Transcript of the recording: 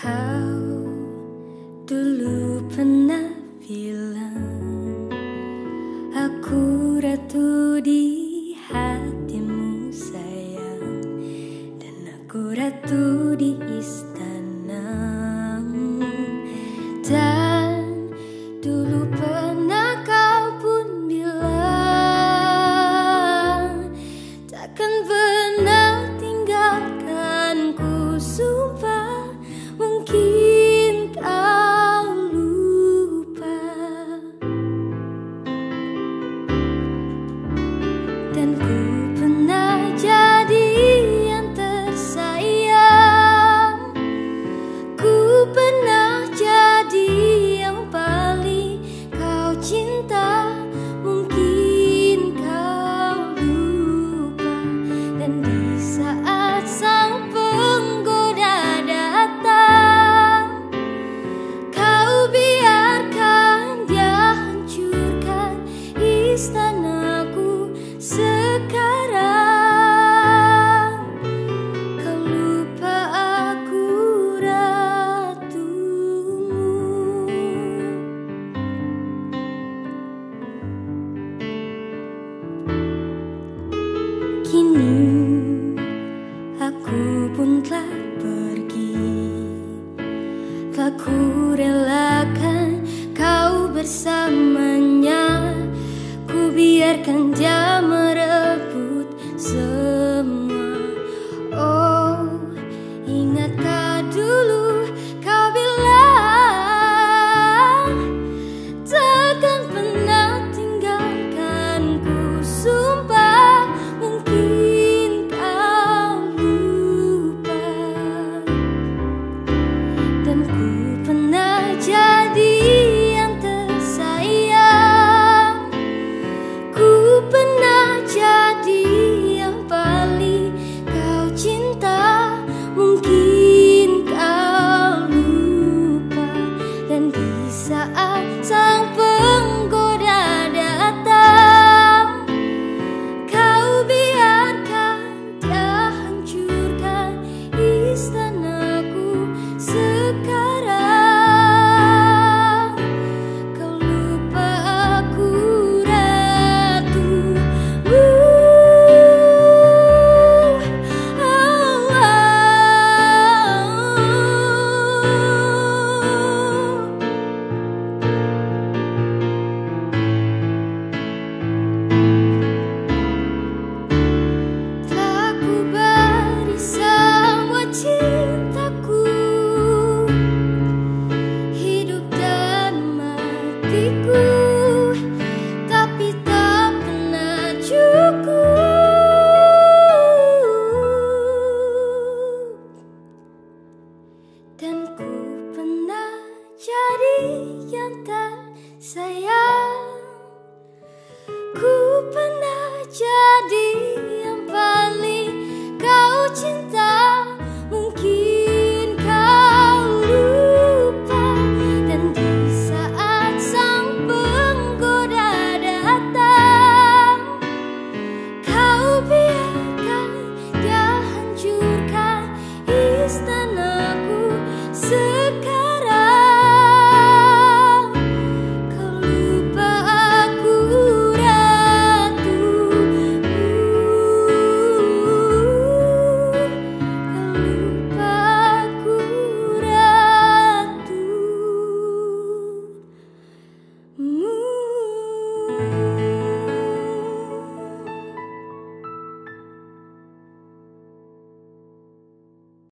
Kau dulu pernah bilang Aku ratu di hatimu sayang Dan aku ratu di istanamu. Dan dulu pernah kau pun bilang Takkan berhenti Dan ku pernah jadi yang tak saya.